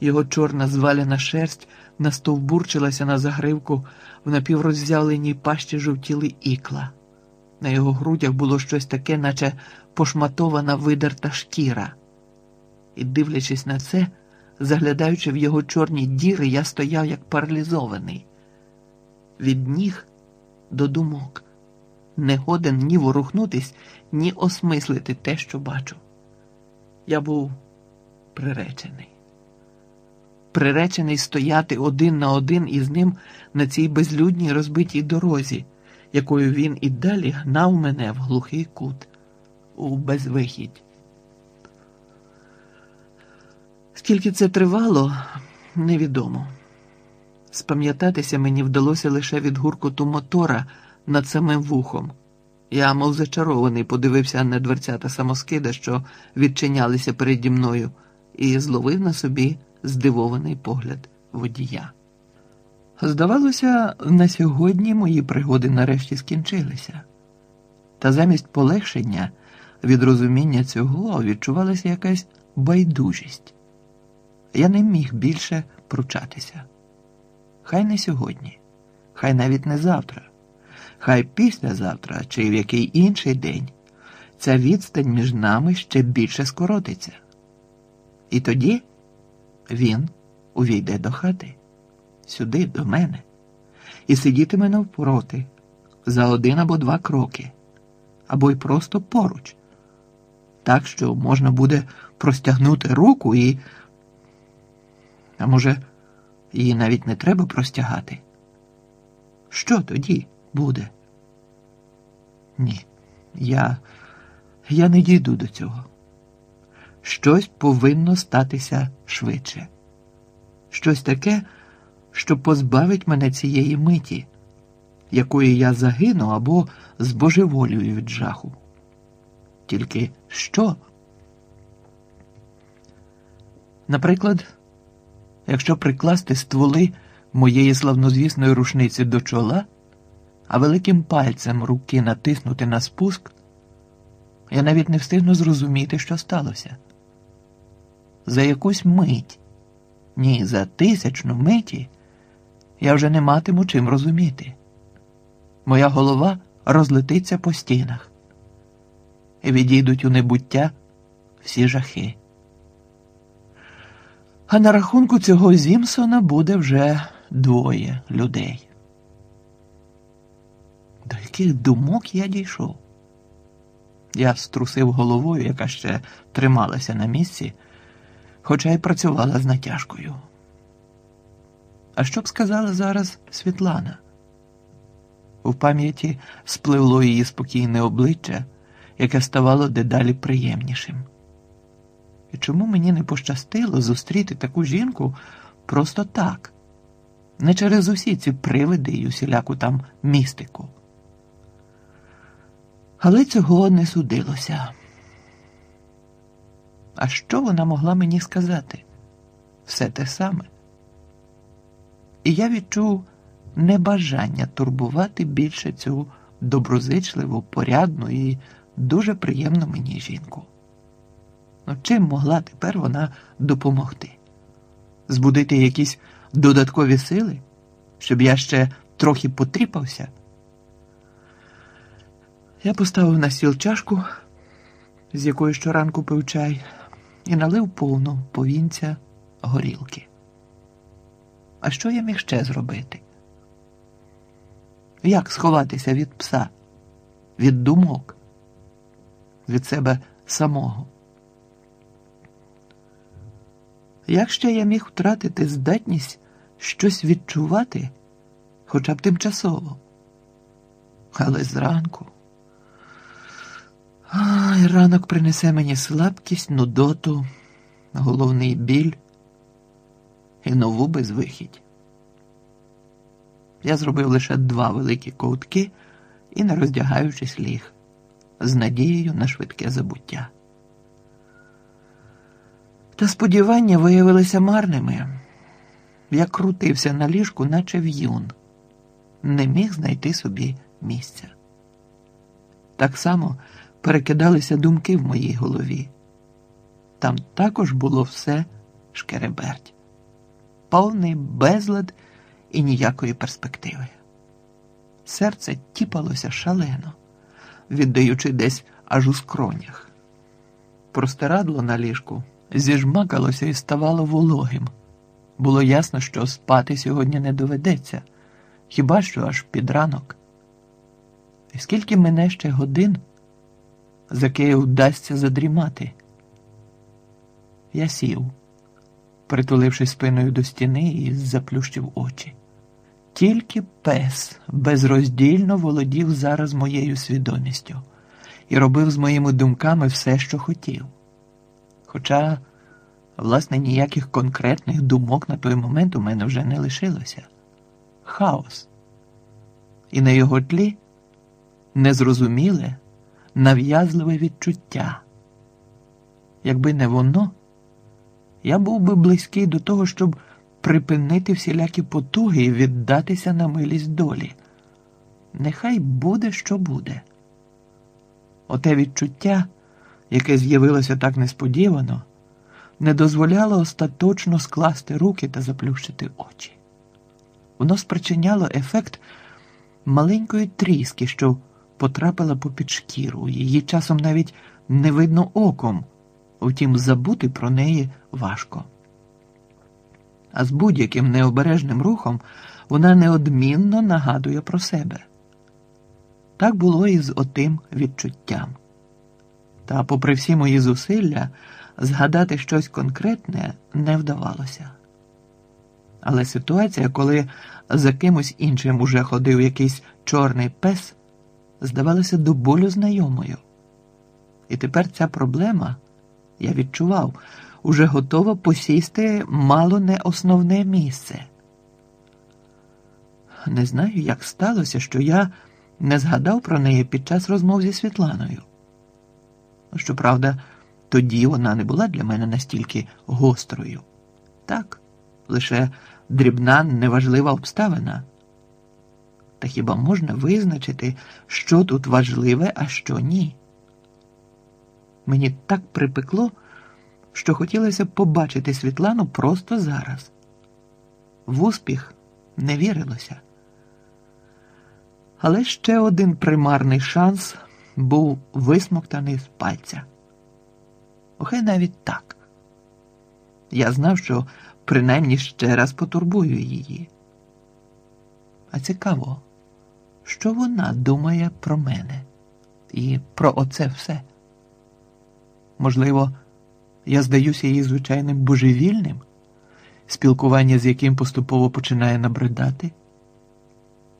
Його чорна зваляна шерсть настовбурчилася на загривку, в напівроззявленій пащі жовтіли ікла. На його грудях було щось таке, наче пошматована видерта шкіра. І, дивлячись на це, заглядаючи в його чорні діри, я стояв як паралізований. Від ніг до думок, не годен ні ворухнутись, ні осмислити те, що бачу. Я був приречений. Приречений стояти один на один із ним на цій безлюдній розбитій дорозі, якою він і далі гнав мене в глухий кут, у безвихідь. Скільки це тривало, невідомо. Спам'ятатися мені вдалося лише від гуркоту мотора над самим вухом. Я, мов зачарований, подивився на дверцята самоскида, що відчинялися переді мною, і зловив на собі здивований погляд водія. Здавалося, на сьогодні мої пригоди нарешті скінчилися, та замість полегшення від розуміння цього відчувалася якась байдужість. Я не міг більше пручатися. Хай не сьогодні, хай навіть не завтра, хай післязавтра чи в який інший день ця відстань між нами ще більше скоротиться. І тоді він увійде до хати, сюди, до мене, і сидітиме навпроти за один або два кроки, або й просто поруч, так що можна буде простягнути руку і. А може, її навіть не треба простягати? Що тоді буде? Ні, я, я не дійду до цього. Щось повинно статися швидше. Щось таке, що позбавить мене цієї миті, якої я загину або збожеволюю від жаху. Тільки що? Наприклад, якщо прикласти стволи моєї славнозвісної рушниці до чола, а великим пальцем руки натиснути на спуск, я навіть не встигну зрозуміти, що сталося. За якусь мить, ні, за тисячну миті я вже не матиму чим розуміти. Моя голова розлетиться по стінах, і відійдуть у небуття всі жахи. А на рахунку цього Зімсона буде вже двоє людей. До яких думок я дійшов? Я струсив головою, яка ще трималася на місці, хоча й працювала з натяжкою. А що б сказала зараз Світлана? У пам'яті спливло її спокійне обличчя, яке ставало дедалі приємнішим. І чому мені не пощастило зустріти таку жінку просто так, не через усі ці привиди і усіляку там містику? Але цього не судилося. А що вона могла мені сказати? Все те саме. І я відчув небажання турбувати більше цю доброзичливу, порядну і дуже приємну мені жінку. Ну, чим могла тепер вона допомогти? Збудити якісь додаткові сили, щоб я ще трохи потріпався? Я поставив на стіл чашку, з якої щоранку пив чай, і налив повну повінця горілки. А що я міг ще зробити? Як сховатися від пса, від думок, від себе самого? Як ще я міг втратити здатність щось відчувати, хоча б тимчасово? Але зранку. Ай, ранок принесе мені слабкість, нудоту, головний біль і нову безвихідь. Я зробив лише два великі ковтки і, не роздягаючись, ліг з надією на швидке забуття. Та сподівання виявилися марними. Я крутився на ліжку, наче в'юн, не міг знайти собі місця. Так само перекидалися думки в моїй голові. Там також було все шкереберть. повний безлад і ніякої перспективи. Серце тіпалося шалено, віддаючи десь аж у скронях. Простирадло на ліжку зіжмакалося і ставало вологим. Було ясно, що спати сьогодні не доведеться, хіба що аж під ранок. І скільки мене ще годин, за Київ вдасться задрімати? Я сів, притуливши спиною до стіни і заплющив очі. Тільки пес безроздільно володів зараз моєю свідомістю і робив з моїми думками все, що хотів. Хоча, власне, ніяких конкретних думок на той момент у мене вже не лишилося. Хаос. І на його тлі незрозуміле, нав'язливе відчуття. Якби не воно, я був би близький до того, щоб припинити всілякі потуги і віддатися на милість долі. Нехай буде, що буде. Оте відчуття, яке з'явилося так несподівано, не дозволяло остаточно скласти руки та заплющити очі. Воно спричиняло ефект маленької тріски, що потрапила попід шкіру, її часом навіть не видно оком, втім, забути про неї важко. А з будь-яким необережним рухом вона неодмінно нагадує про себе. Так було і з отим відчуттям. Та, попри всі мої зусилля, згадати щось конкретне не вдавалося. Але ситуація, коли за кимось іншим уже ходив якийсь чорний пес, здавалася до болю знайомою. І тепер ця проблема, я відчував, уже готова посісти мало не основне місце. Не знаю, як сталося, що я не згадав про неї під час розмов зі Світланою. Щоправда, тоді вона не була для мене настільки гострою. Так, лише дрібна неважлива обставина. Та хіба можна визначити, що тут важливе, а що ні? Мені так припекло, що хотілося побачити Світлану просто зараз. В успіх не вірилося. Але ще один примарний шанс був висмоктаний з пальця. Охай навіть так. Я знав, що принаймні ще раз потурбую її. А цікаво, що вона думає про мене і про оце все. Можливо, я здаюся їй звичайним божевільним, спілкування з яким поступово починає набридати.